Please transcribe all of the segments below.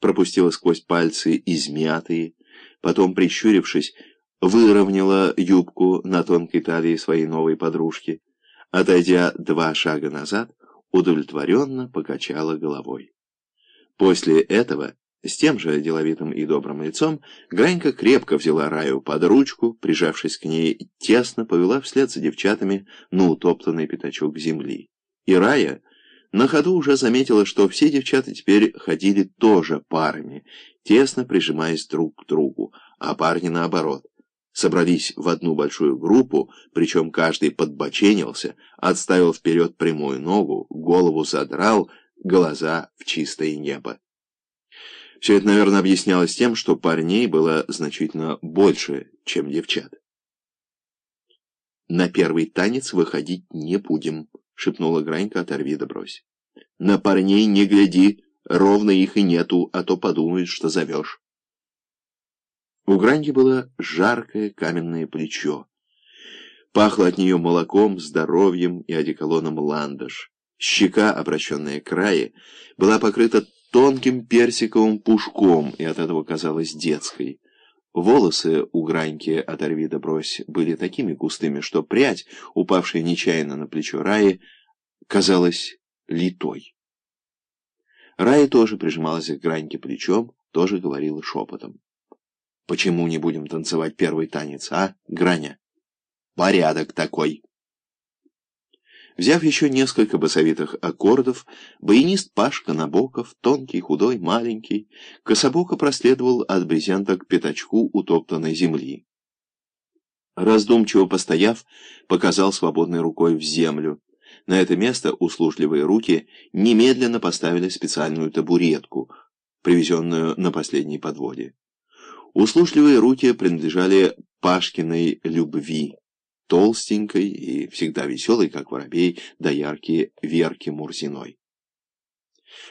пропустила сквозь пальцы измятые, потом, прищурившись, выровняла юбку на тонкой талии своей новой подружки, отойдя два шага назад, удовлетворенно покачала головой. После этого, с тем же деловитым и добрым лицом, Гранька крепко взяла Раю под ручку, прижавшись к ней, тесно повела вслед за девчатами на утоптанный пятачок земли. И Рая на ходу уже заметила, что все девчата теперь ходили тоже парами, тесно прижимаясь друг к другу, а парни наоборот. Собрались в одну большую группу, причем каждый подбоченился, отставил вперед прямую ногу, голову задрал, глаза в чистое небо. Все это, наверное, объяснялось тем, что парней было значительно больше, чем девчат. «На первый танец выходить не будем», — шепнула Гранька, оторви да брось. «На парней не гляди, ровно их и нету, а то подумают, что зовешь». У Граньки было жаркое каменное плечо. Пахло от нее молоком, здоровьем и одеколоном ландыш. Щека, обращенная к крае, была покрыта тонким персиковым пушком и от этого казалась детской. Волосы у Граньки, оторви да брось, были такими густыми, что прядь, упавшая нечаянно на плечо Раи, казалась литой. Рая тоже прижималась к Граньке плечом, тоже говорила шепотом. «Почему не будем танцевать первый танец, а, Граня?» «Порядок такой!» Взяв еще несколько басовитых аккордов, баянист Пашка Набоков, тонкий, худой, маленький, кособоко проследовал от брезента к пятачку утоптанной земли. Раздумчиво постояв, показал свободной рукой в землю. На это место услужливые руки немедленно поставили специальную табуретку, привезенную на последней подводе. Услужливые руки принадлежали Пашкиной любви толстенькой и всегда веселой, как воробей, доярки Верки Мурзиной.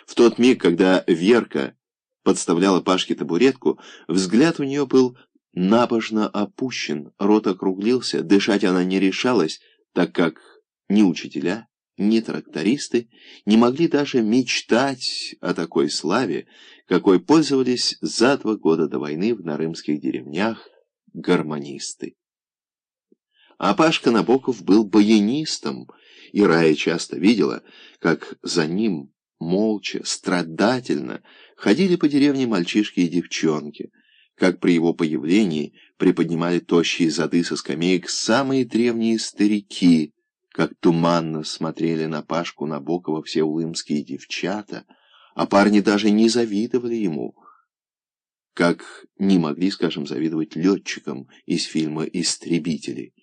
В тот миг, когда Верка подставляла Пашке табуретку, взгляд у нее был набожно опущен, рот округлился, дышать она не решалась, так как ни учителя, ни трактористы не могли даже мечтать о такой славе, какой пользовались за два года до войны в нарымских деревнях гармонисты. А Пашка Набоков был баянистом, и Рая часто видела, как за ним молча, страдательно ходили по деревне мальчишки и девчонки, как при его появлении приподнимали тощие зады со скамеек самые древние старики, как туманно смотрели на Пашку Набокова все улымские девчата, а парни даже не завидовали ему, как не могли, скажем, завидовать летчикам из фильма «Истребители».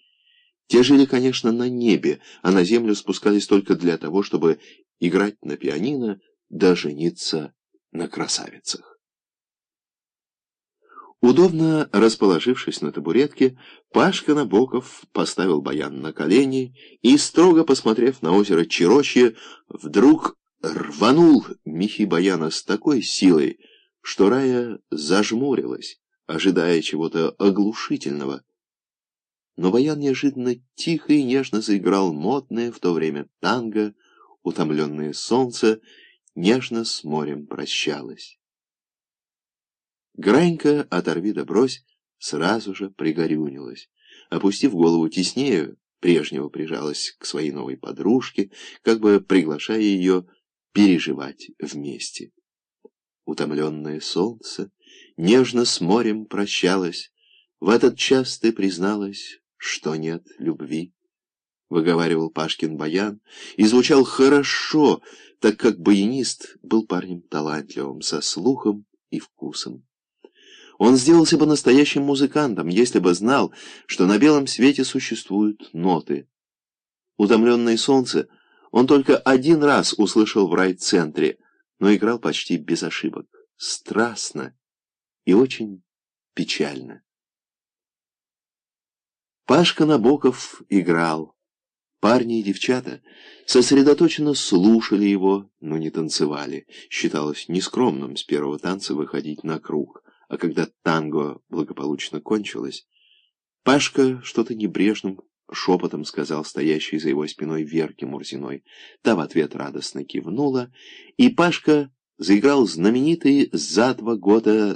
Те жили, конечно, на небе, а на землю спускались только для того, чтобы играть на пианино да жениться на красавицах. Удобно расположившись на табуретке, Пашка Набоков поставил баян на колени и, строго посмотрев на озеро Чирощье, вдруг рванул мехи баяна с такой силой, что Рая зажмурилась, ожидая чего-то оглушительного но Баян неожиданно тихо и нежно заиграл модное в то время танго, утомленное солнце, нежно с морем прощалось. Гранька, оторви да брось, сразу же пригорюнилась. Опустив голову теснее, прежнего прижалась к своей новой подружке, как бы приглашая ее переживать вместе. Утомленное солнце нежно с морем прощалось. В этот час ты призналась, что нет любви, — выговаривал Пашкин баян, и звучал хорошо, так как баянист был парнем талантливым, со слухом и вкусом. Он сделался бы настоящим музыкантом, если бы знал, что на белом свете существуют ноты. Утомленное солнце он только один раз услышал в райцентре, но играл почти без ошибок, страстно и очень печально. Пашка Набоков играл. Парни и девчата сосредоточенно слушали его, но не танцевали. Считалось нескромным с первого танца выходить на круг. А когда танго благополучно кончилось, Пашка что-то небрежным шепотом сказал стоящей за его спиной Верке Мурзиной. Та в ответ радостно кивнула, и Пашка заиграл знаменитый за два года